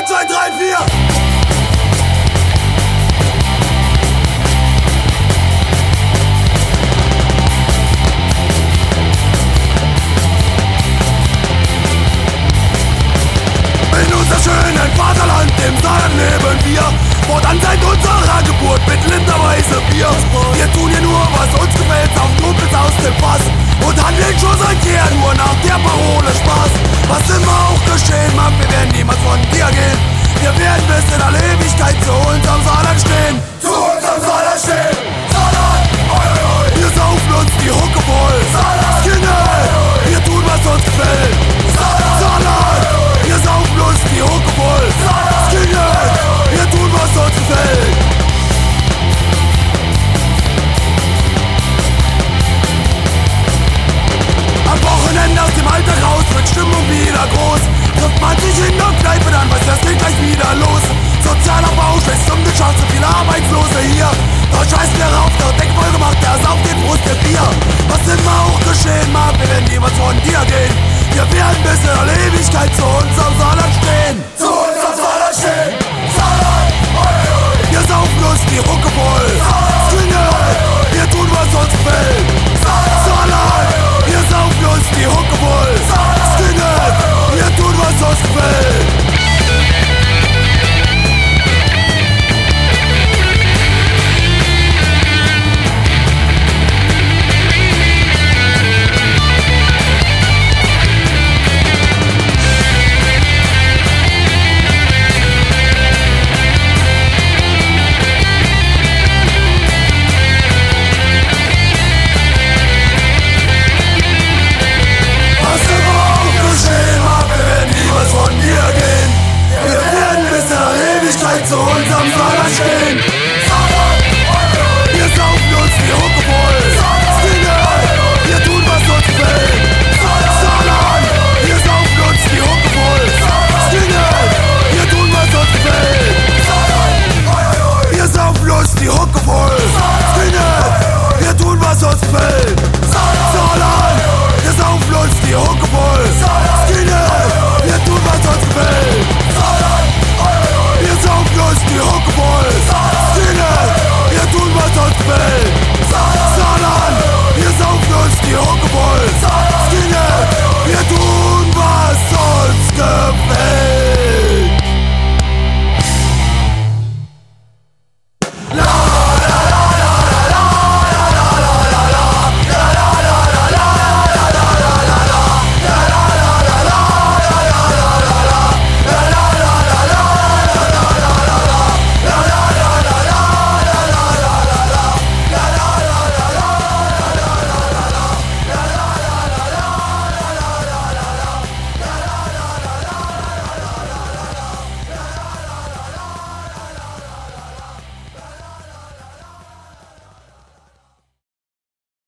1, 2, 3, 4! In unser schönen Vaterland, dem Saarland leben wir, fortan seit unserer Geburt mit linderweise Bier. warst. Was immer auch geschehen mag, wir werden niemals von dir gehen. Wir werden bis in alle Ewigkeit zu uns am Saarland. Stimmung wieder groß, trifft man sich in der Kneipe.